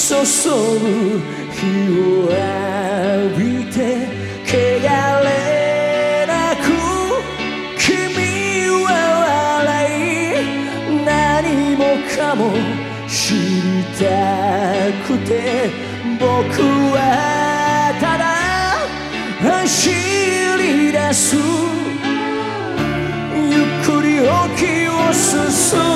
注ぐ日を浴びて汚れなく君は笑い何もかも知りたくて僕はただ走り出すゆっくり沖を進ん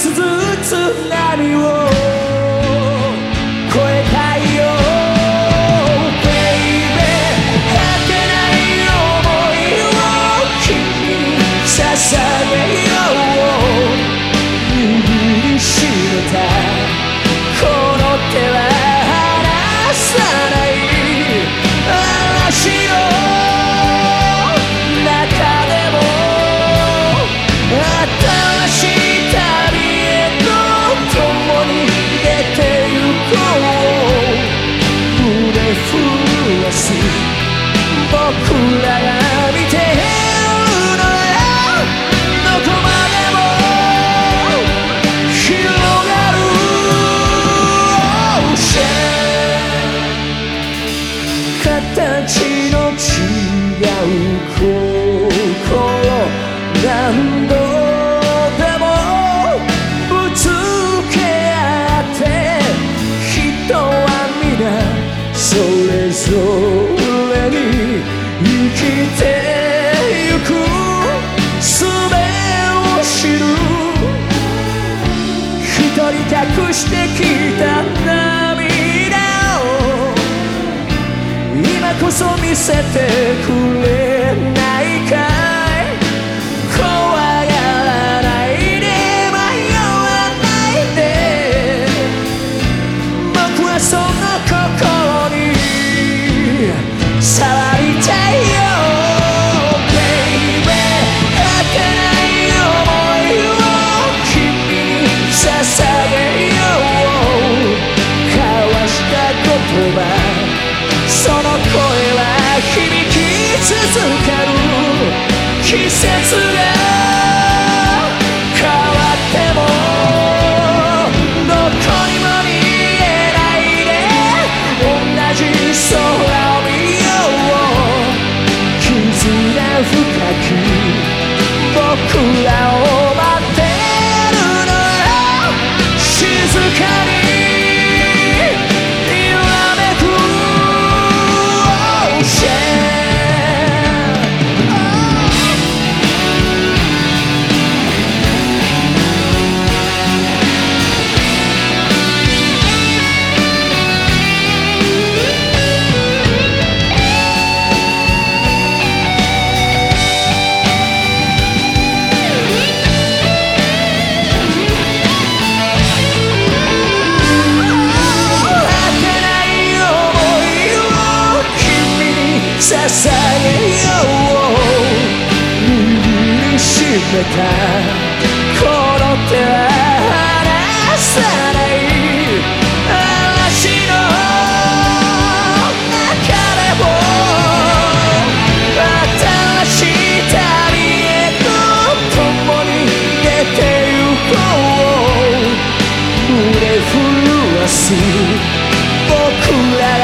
一つずつ波を形の違う心何度でもぶつけ合って人は皆それぞれに生きてゆく術を知る一人隠してこそ見せてくれ季節が変わってもどこにも見えないで同じ空を見よう絆深く僕らを待ってるのよ。静かに捧げよう握りしめたこの手は離さない嵐の中でも新しい旅へと共に出てゆこう胸震わす僕らが見て